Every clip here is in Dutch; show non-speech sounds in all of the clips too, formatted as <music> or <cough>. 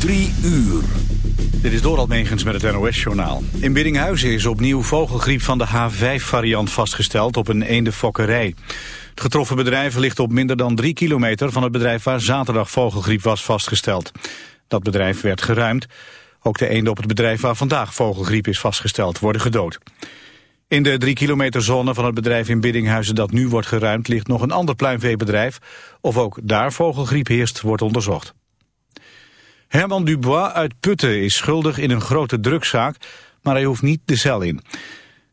Drie uur. Dit is Dorald Megens met het NOS-journaal. In Biddinghuizen is opnieuw vogelgriep van de H5-variant vastgesteld op een eendenfokkerij. Het getroffen bedrijf ligt op minder dan drie kilometer van het bedrijf waar zaterdag vogelgriep was vastgesteld. Dat bedrijf werd geruimd. Ook de eenden op het bedrijf waar vandaag vogelgriep is vastgesteld worden gedood. In de drie kilometer zone van het bedrijf in Biddinghuizen dat nu wordt geruimd ligt nog een ander pluimveebedrijf. Of ook daar vogelgriep heerst wordt onderzocht. Herman Dubois uit Putten is schuldig in een grote drugszaak, maar hij hoeft niet de cel in.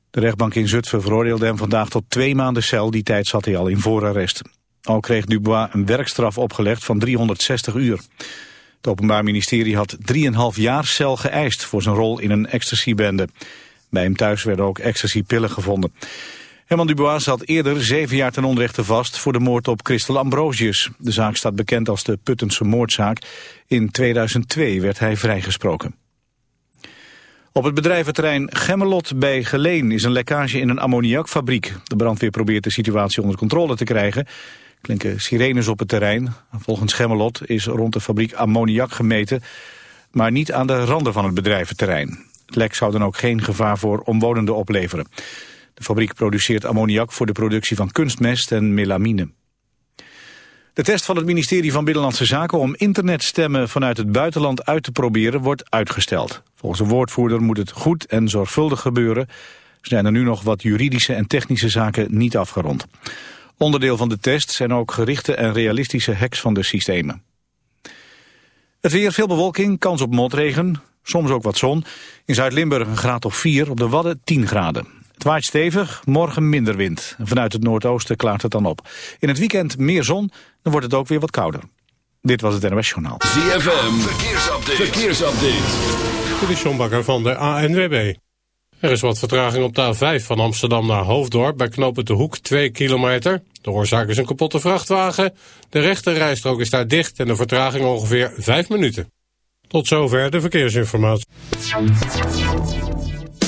De rechtbank in Zutphen veroordeelde hem vandaag tot twee maanden cel. Die tijd zat hij al in voorarrest. Al kreeg Dubois een werkstraf opgelegd van 360 uur. Het Openbaar Ministerie had 3,5 jaar cel geëist voor zijn rol in een ecstasybende. Bij hem thuis werden ook ecstasypillen gevonden. Herman Dubois zat eerder zeven jaar ten onrechte vast voor de moord op Christel Ambrosius. De zaak staat bekend als de Puttense moordzaak. In 2002 werd hij vrijgesproken. Op het bedrijventerrein Gemmelot bij Geleen is een lekkage in een ammoniakfabriek. De brandweer probeert de situatie onder controle te krijgen. Klinken sirenes op het terrein. Volgens Gemmelot is rond de fabriek ammoniak gemeten, maar niet aan de randen van het bedrijventerrein. Het lek zou dan ook geen gevaar voor omwonenden opleveren. De fabriek produceert ammoniak voor de productie van kunstmest en melamine. De test van het ministerie van Binnenlandse Zaken om internetstemmen vanuit het buitenland uit te proberen wordt uitgesteld. Volgens de woordvoerder moet het goed en zorgvuldig gebeuren. Zijn er nu nog wat juridische en technische zaken niet afgerond. Onderdeel van de test zijn ook gerichte en realistische hacks van de systemen. Het weer, veel bewolking, kans op motregen, soms ook wat zon. In Zuid-Limburg een graad of 4, op de Wadden 10 graden. Het waait stevig, morgen minder wind. Vanuit het noordoosten klaart het dan op. In het weekend meer zon, dan wordt het ook weer wat kouder. Dit was het NOS Journaal. ZFM, verkeersupdate. verkeersupdate. Dit is John Bakker van de ANWB. Er is wat vertraging op de A5 van Amsterdam naar Hoofddorp... bij knopen de Hoek 2 kilometer. De oorzaak is een kapotte vrachtwagen. De rechte rijstrook is daar dicht en de vertraging ongeveer 5 minuten. Tot zover de verkeersinformatie.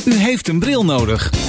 U heeft een bril nodig.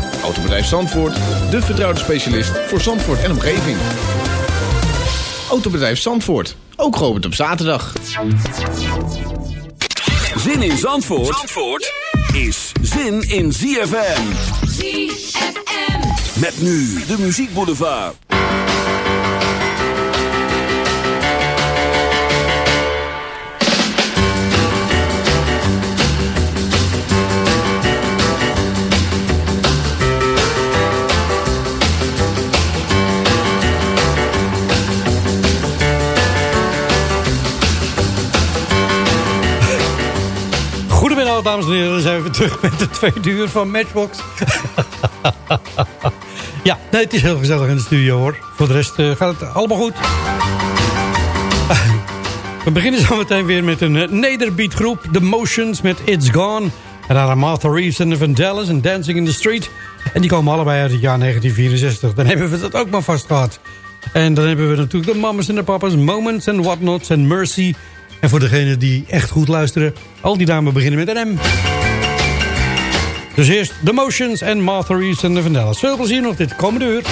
Autobedrijf Zandvoort, de vertrouwde specialist voor Zandvoort en omgeving. Autobedrijf Zandvoort, ook geopend op zaterdag. Zin in Zandvoort, Zandvoort is zin in ZFM. ZFM. Met nu de Muziek Boulevard. Dames en heren, dan zijn we weer terug met de tweede uur van Matchbox. <laughs> ja, nee, het is heel gezellig in de studio hoor. Voor de rest uh, gaat het allemaal goed. <laughs> we beginnen zo meteen weer met een uh, nederbeat groep. The Motions met It's Gone. En daarna Martha Reeves en de Vandellas en Dancing in the Street. En die komen allebei uit het jaar 1964. Dan hebben we dat ook maar vast gehad. En dan hebben we natuurlijk de mamas en de papas, Moments and Whatnots en Mercy... En voor degenen die echt goed luisteren, al die namen beginnen met een M. Dus eerst The Motions en Martha Reeves en de Vandellas. Veel plezier nog dit komende uur.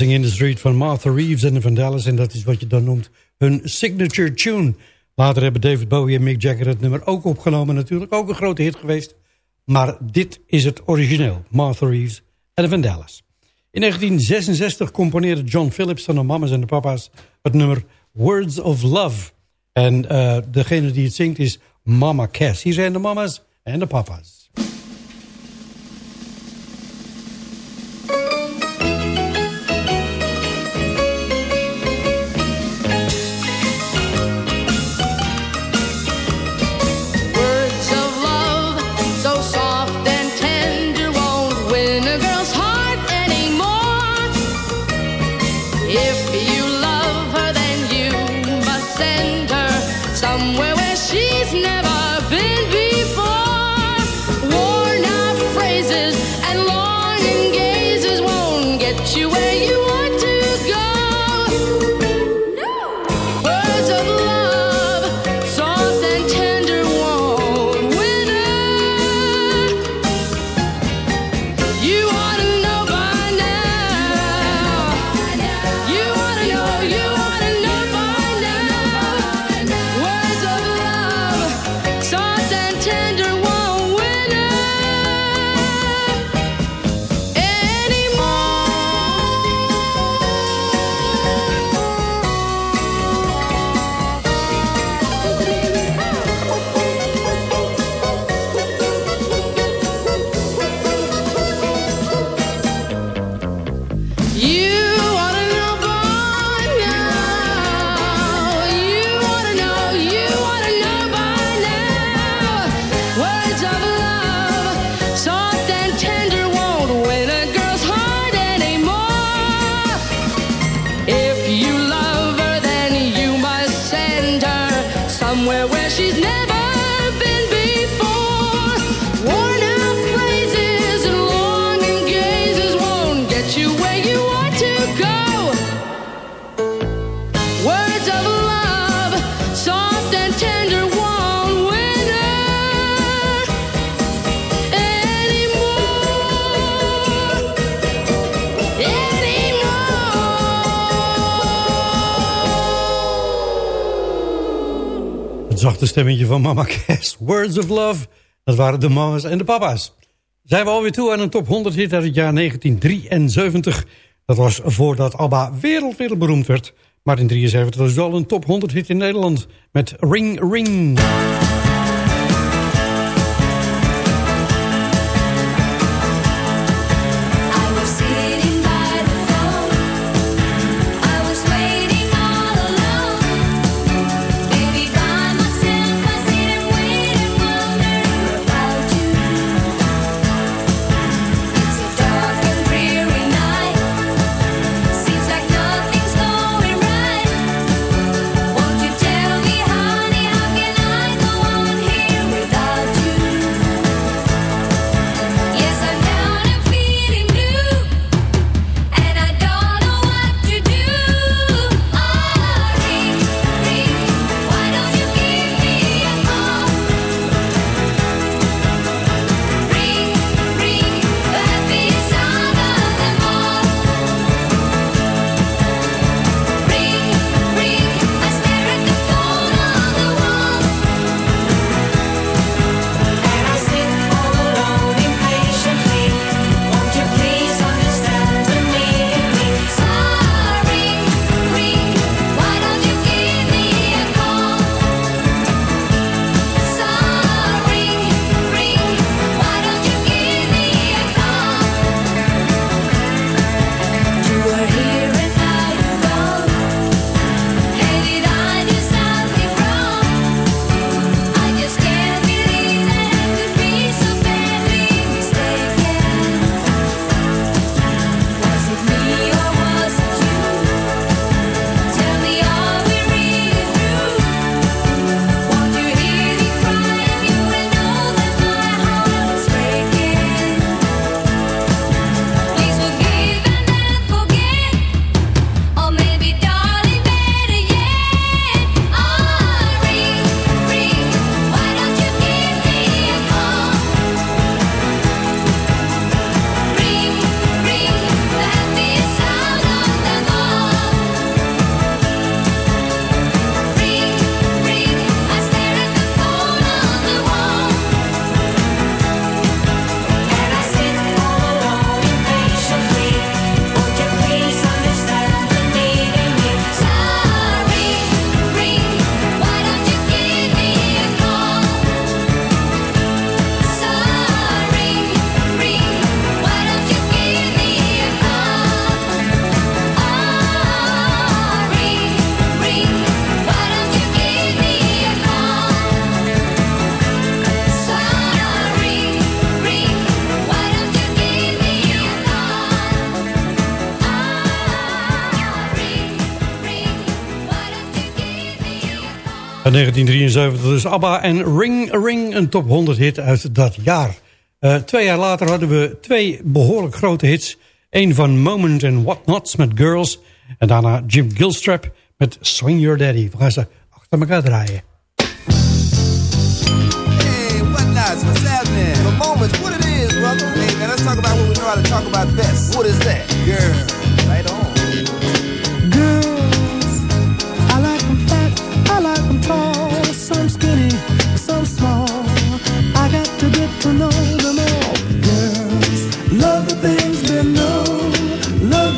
In the Street van Martha Reeves en de Vandellas. En dat is wat je dan noemt hun signature tune. Later hebben David Bowie en Mick Jagger het nummer ook opgenomen. Natuurlijk ook een grote hit geweest. Maar dit is het origineel. Martha Reeves en de Vandellas. In 1966 componeerde John Phillips van de mamas en de papa's het nummer Words of Love. En uh, degene die het zingt is Mama Cass. Hier zijn de mama's en de papa's. Mama Cass. Words of Love. Dat waren de mama's en de papa's. Zijn we alweer toe aan een top 100 hit uit het jaar 1973. Dat was voordat ABBA wereldwereldberoemd werd. Maar in 73 was het al een top 100 hit in Nederland. Met Ring Ring. 1973 dus ABBA en Ring Ring, een top 100 hit uit dat jaar. Uh, twee jaar later hadden we twee behoorlijk grote hits. Eén van Moment and What Nots met Girls. En daarna Jim Gilstrap met Swing Your Daddy. We gaan ze achter elkaar draaien. Hey, what nuts, what's happening? The moment, what it is, brother. Hey, man, let's talk about what we know how to talk about best. What is that? Girl, right on.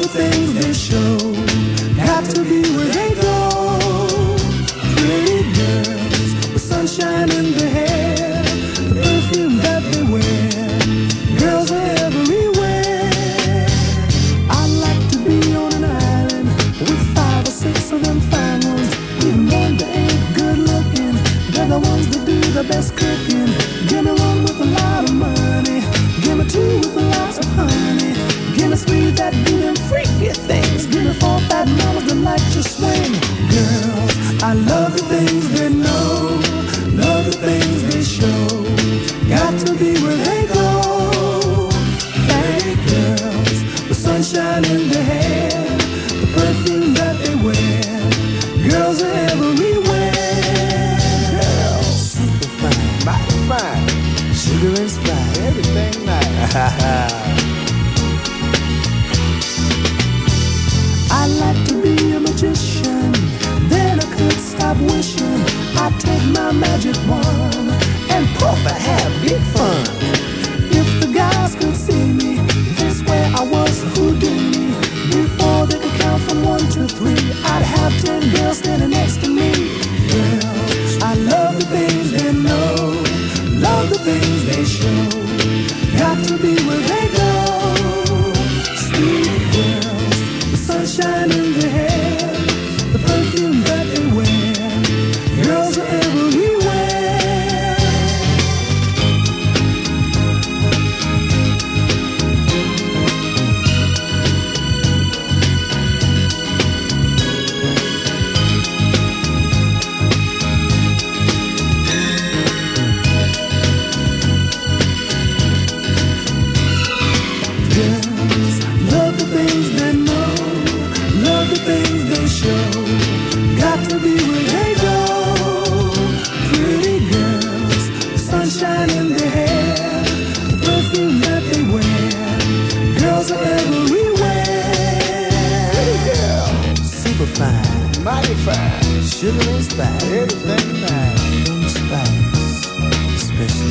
things that show. in their hair, the perfume that they wear. Girls are everywhere. Super fine, mighty fine, sugar and spice, everything fine, spice, special.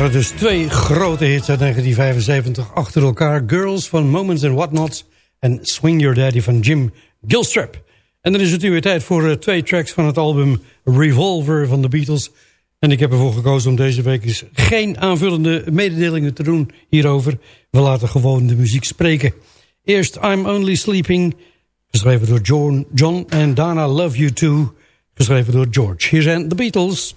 Waren dus twee grote hits uit 1975 achter elkaar. Girls van Moments and Whatnots en Swing Your Daddy van Jim Gilstrap. En dan is het nu weer tijd voor uh, twee tracks van het album Revolver van de Beatles. En ik heb ervoor gekozen om deze week eens geen aanvullende mededelingen te doen hierover. We laten gewoon de muziek spreken. Eerst I'm Only Sleeping, geschreven door John, John en Dana Love You Too, geschreven door George. Hier zijn de Beatles.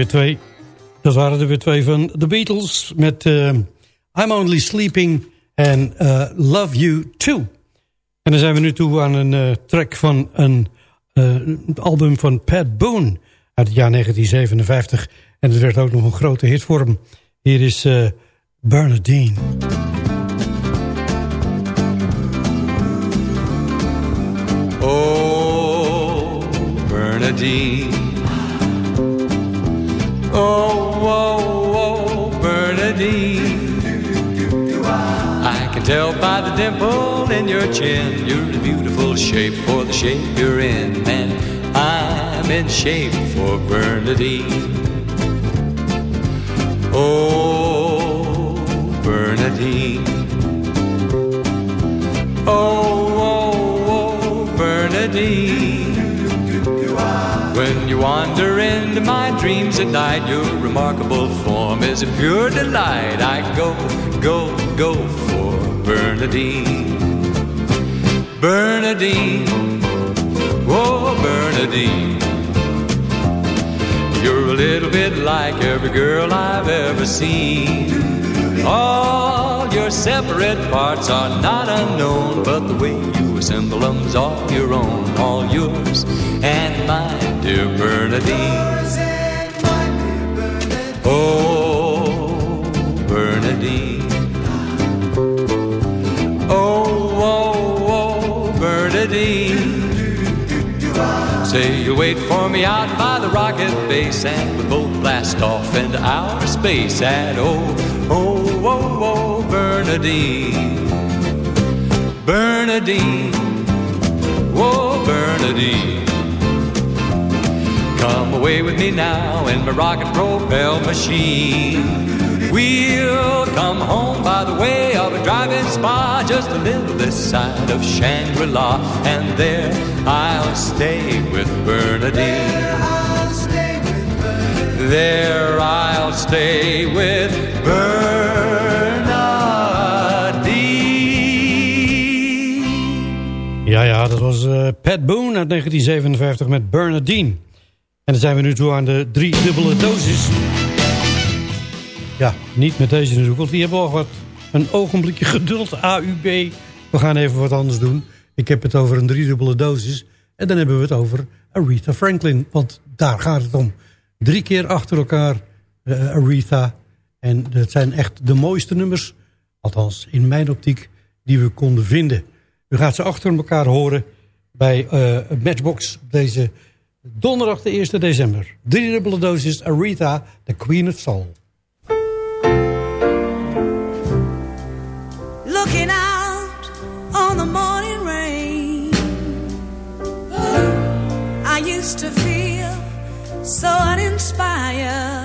Weer twee. Dat waren er weer twee van The Beatles met uh, I'm Only Sleeping en uh, Love You Too. En dan zijn we nu toe aan een uh, track van een album van Pat Boone uit het jaar 1957. En het werd ook nog een grote hit voor hem. Hier is Bernadine. Oh, Bernadine Oh, oh, oh, Bernadine. I can tell by the dimple in your chin, you're a beautiful shape for the shape you're in, and I'm in shape for Bernadine. Oh, Bernadine. Oh, oh, oh, Bernadine. When you wander into my dreams at night, your remarkable form is a pure delight. I go, go, go for Bernadine. Bernadine, oh Bernadine. You're a little bit like every girl I've ever seen. All your separate parts are not unknown, but the way you assemble them's all your own, all yours and mine, dear Bernadine. Oh, Bernadine. Oh, oh, oh, Bernadine. Say you wait for me out by the rocket base and we both blast off into outer space at oh, oh, oh, oh, Bernadine. Bernadine. Oh, Bernadine. Come away with me now in my rocket propel machine. We'll come home by the way of a driving spa, just a little this side of Shangri La, and there I'll stay with Bernadine. There I'll stay with Bernadine. Ja, ja, dat was uh, Pat Boone uit 1957 met Bernadine. En dan zijn we nu toe aan de drie dubbele dosis. Ja, niet met deze natuurlijk, want die hebben al wat een ogenblikje geduld, AUB. We gaan even wat anders doen. Ik heb het over een driedubbele dosis. En dan hebben we het over Aretha Franklin. Want daar gaat het om. Drie keer achter elkaar uh, Aretha. En dat zijn echt de mooiste nummers. Althans, in mijn optiek, die we konden vinden. U gaat ze achter elkaar horen bij uh, Matchbox deze donderdag de 1 december. Drie dubbele dosis Aretha, the Queen of Soul. Looking out on the morning rain I used to feel so uninspired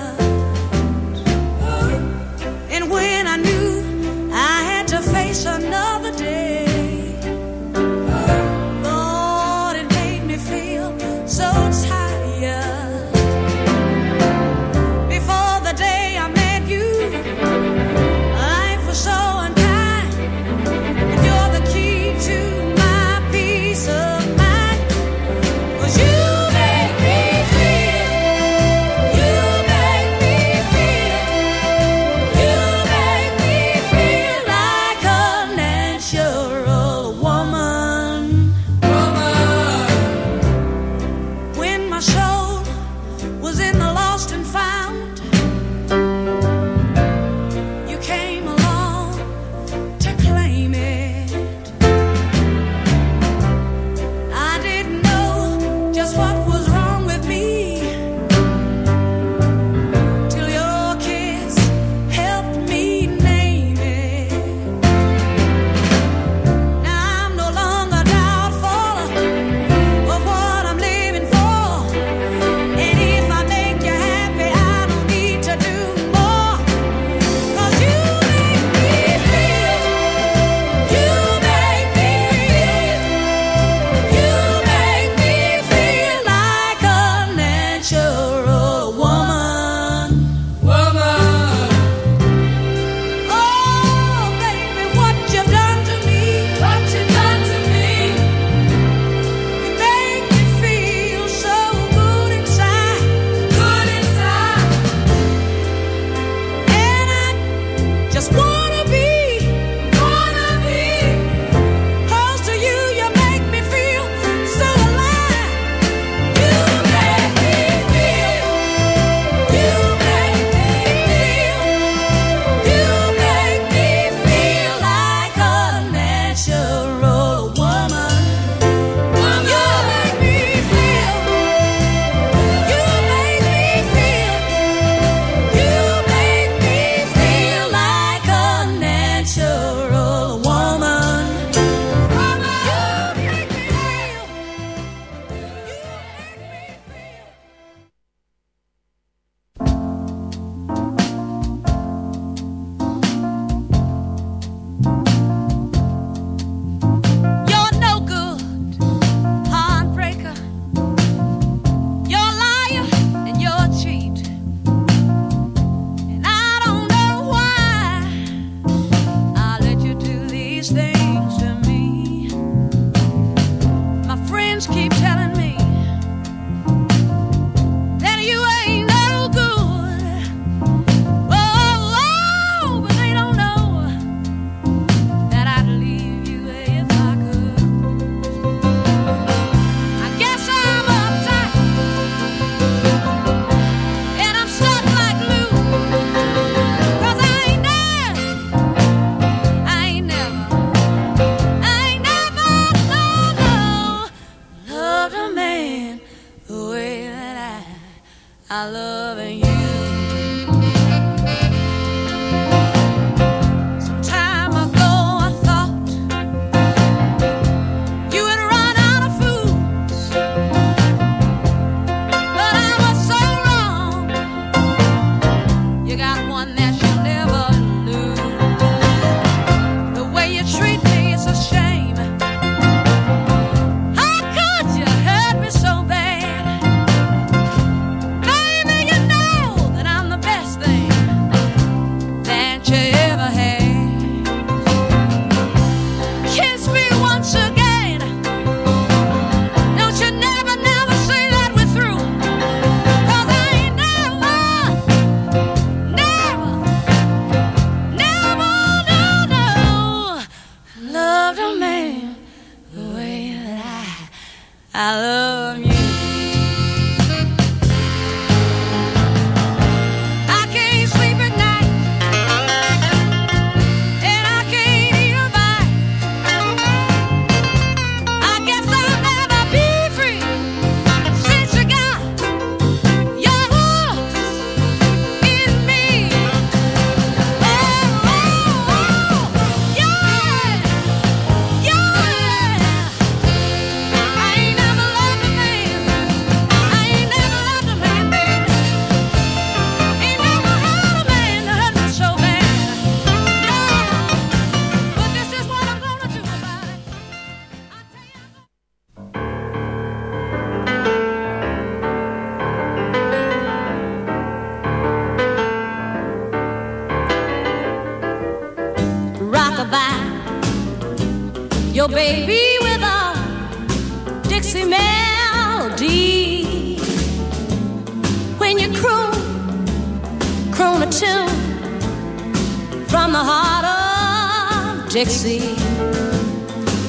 Dixie,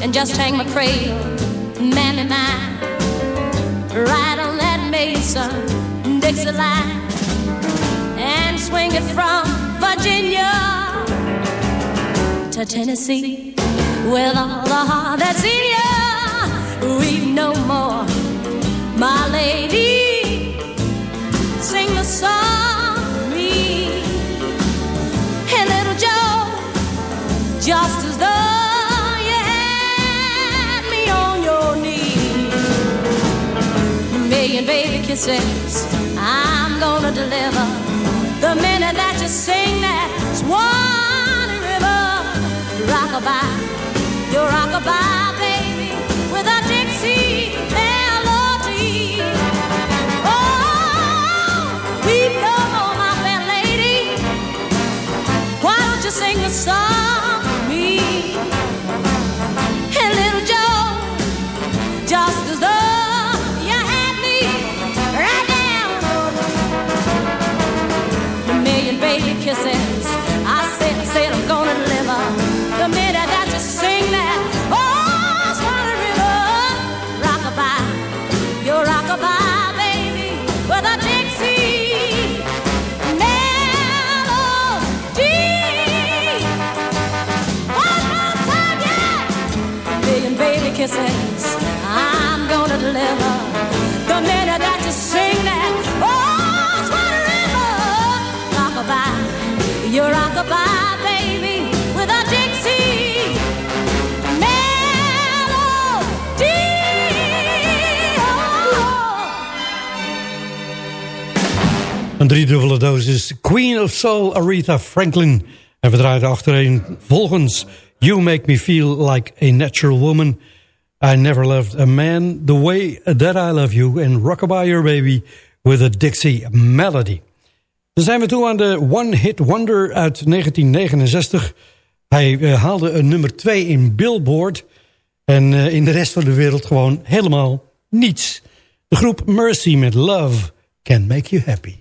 and just hang my cradle, mammy mine, right on that Mason Dixie line, and swing it from Virginia to Tennessee with all the heart that's in you. Weep no more, my lady. Just as though you had me on your knee. Million baby kisses, I'm gonna deliver the minute that you sing that Swan River rockabye, your rockabye, that. Oh, Swan River, rockabye, your rockabye, baby, melody. Een driedubbele dosis Queen of Soul Aretha Franklin. En we draaien achtereen volgens You Make Me Feel Like a Natural Woman. I Never Loved a Man The Way That I Love You. En Rockabye Your Baby with a Dixie Melody. Dan zijn we toe aan de One Hit Wonder uit 1969. Hij eh, haalde een nummer 2 in Billboard. En eh, in de rest van de wereld gewoon helemaal niets. De groep Mercy met Love Can Make You Happy.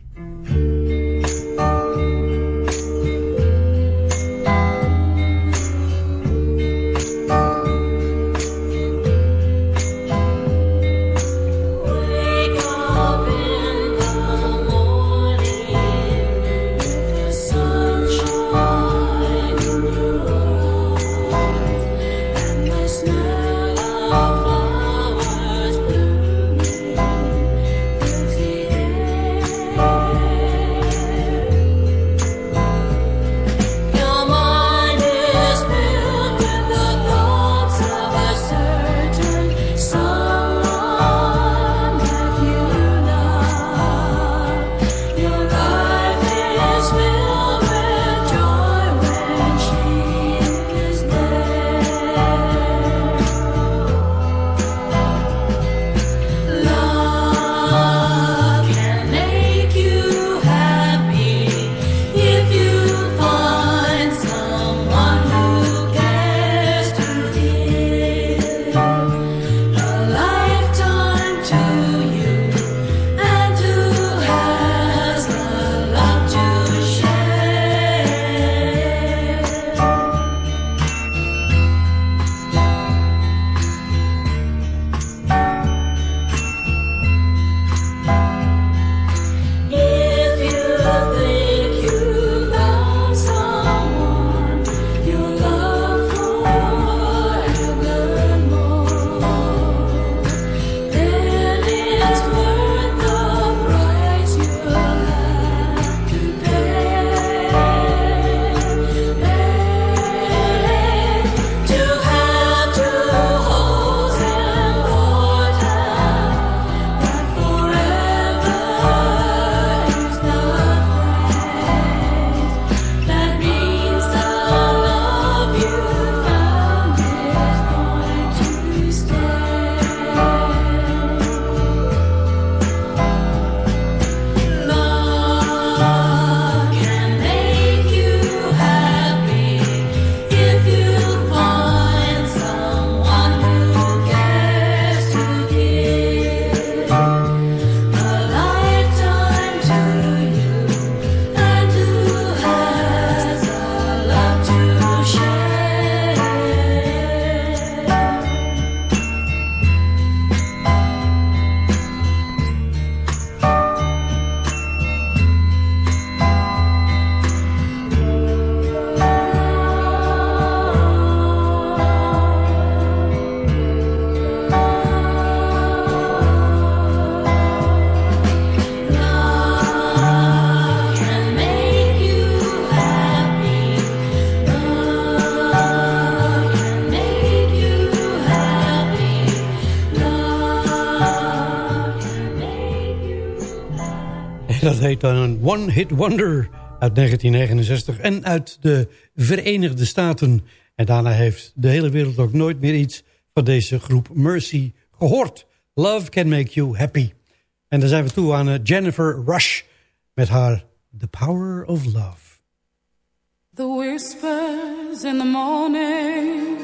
Dat heet dan een One Hit Wonder uit 1969 en uit de Verenigde Staten. En daarna heeft de hele wereld ook nooit meer iets van deze groep Mercy gehoord. Love Can Make You Happy. En dan zijn we toe aan eh, Jennifer Rush met haar The Power of Love. The whispers in the morning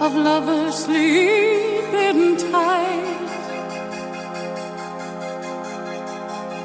Of lovers sleeping tight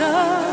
and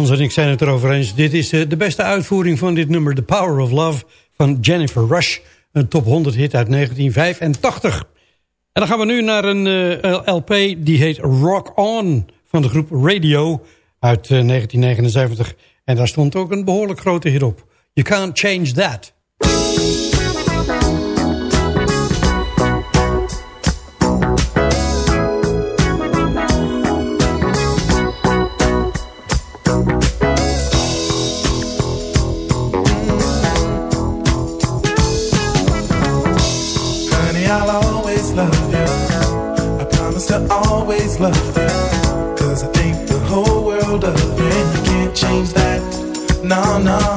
Hans en ik zijn het erover eens. Dit is eh, de beste uitvoering van dit nummer... The Power of Love van Jennifer Rush. Een top 100 hit uit 1985. En dan gaan we nu naar een eh, LP die heet Rock On... van de groep Radio uit eh, 1979. En daar stond ook een behoorlijk grote hit op. You Can't Change That. love. Cause I think the whole world of it. You can't change that. No, no.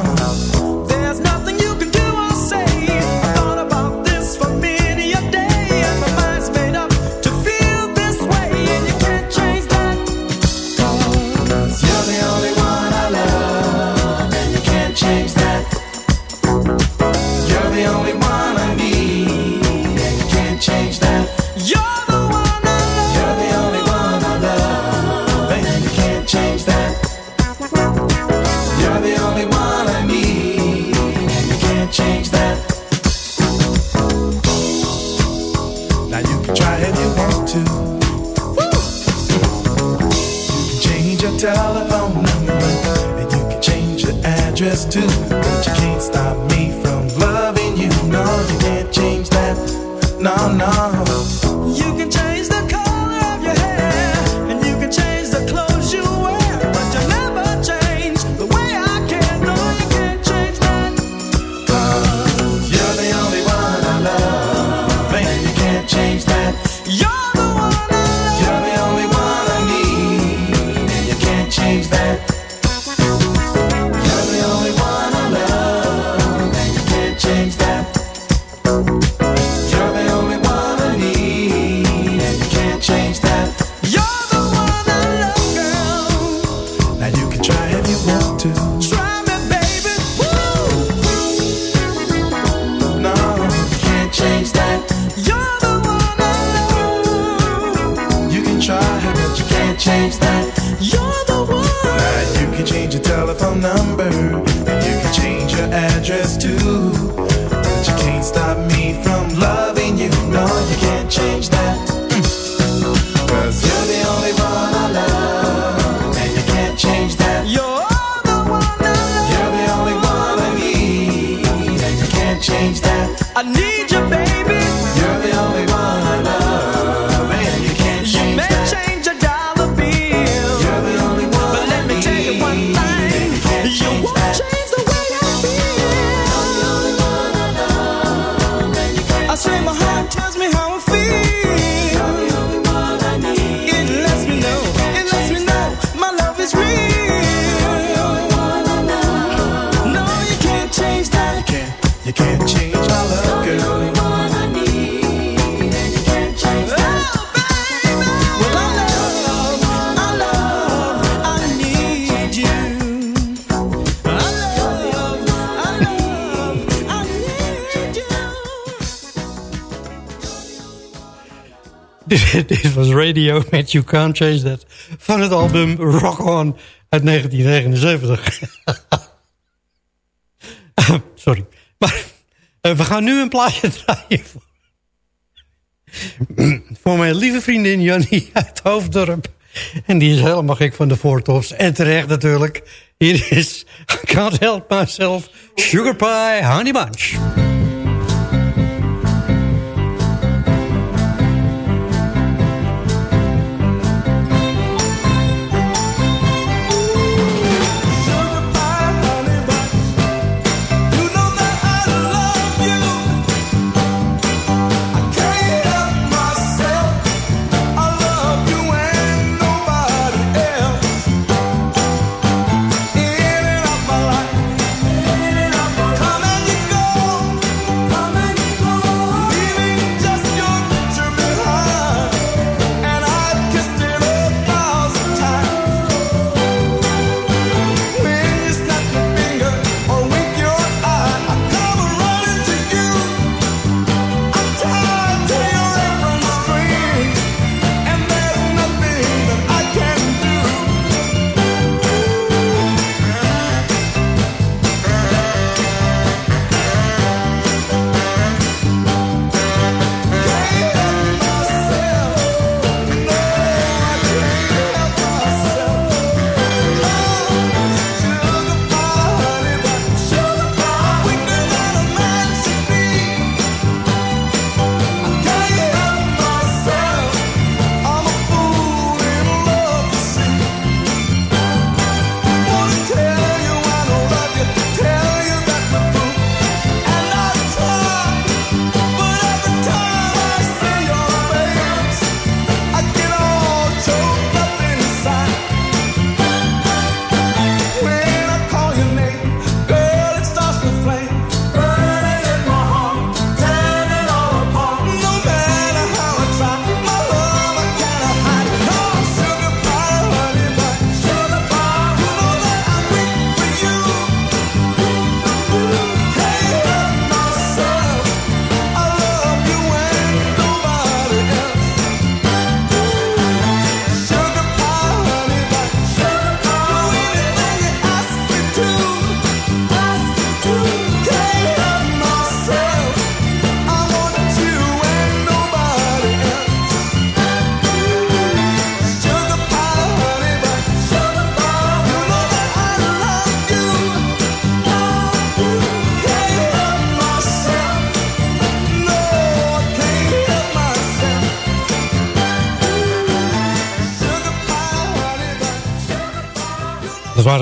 I need Radio met You Can't Change That... van het album Rock On uit 1979. <laughs> Sorry. Maar eh, we gaan nu een plaatje <laughs> draaien voor, mijn lieve vriendin Jannie uit Hoofddorp. En die is helemaal gek van de voortops. En terecht natuurlijk. Hier is Can't Help Myself, Sugar Pie, Honey Bunch.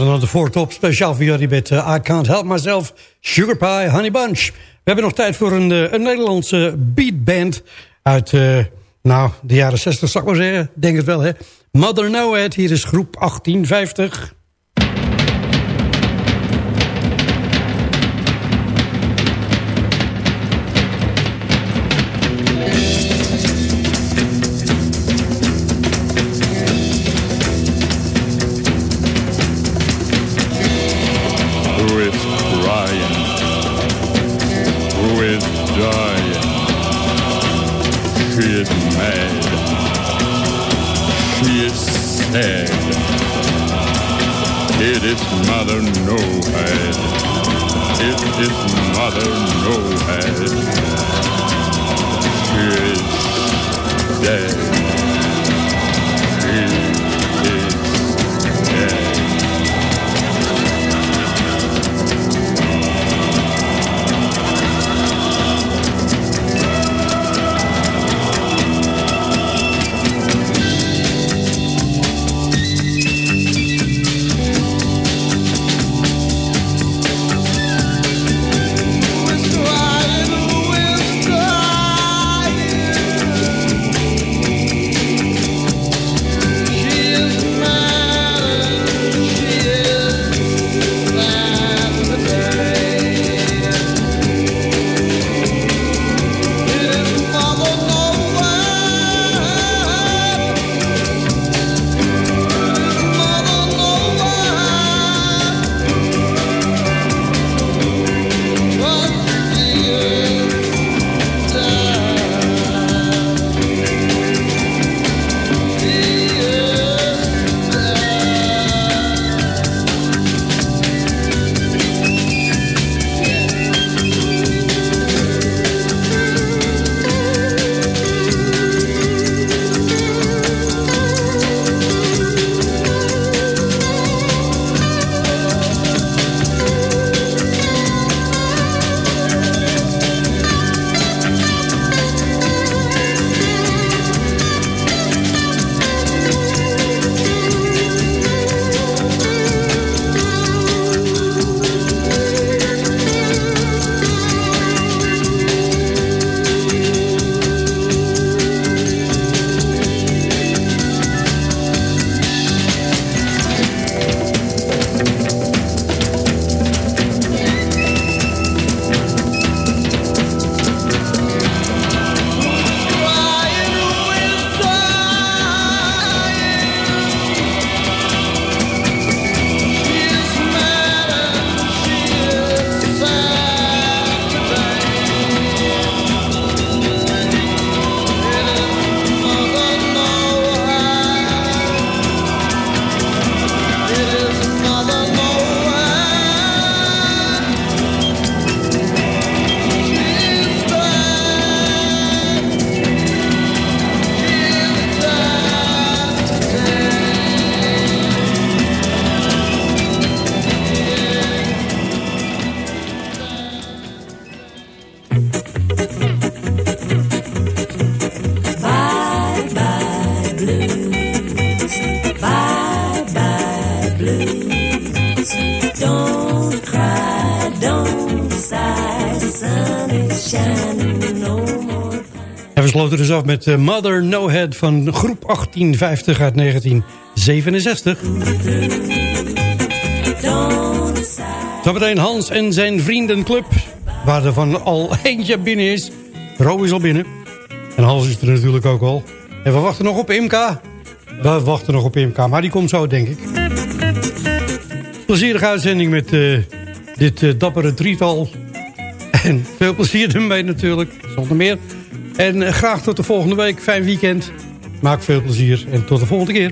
Waren dan de Four Top, speciaal voor jullie met uh, I Can't Help Myself, Sugar Pie, Honey Bunch. We hebben nog tijd voor een, een Nederlandse beatband uit uh, nou, de jaren 60, zou ik maar zeggen. Denk het wel, hè. Mother Know hier is groep 1850. Af met Mother No Head van groep 1850 uit 1967. Zometeen Hans en zijn vriendenclub, waar er van al <laughs> eentje binnen is. Ro is al binnen. En Hans is er natuurlijk ook al. En we wachten nog op Imka. We wachten nog op Imka, maar die komt zo, denk ik. Plezierige uitzending met uh, dit uh, dappere drietal. <laughs> En veel plezier ermee natuurlijk, zonder meer. En eh, graag tot de volgende week. Fijn weekend. Maak veel plezier en tot de volgende keer.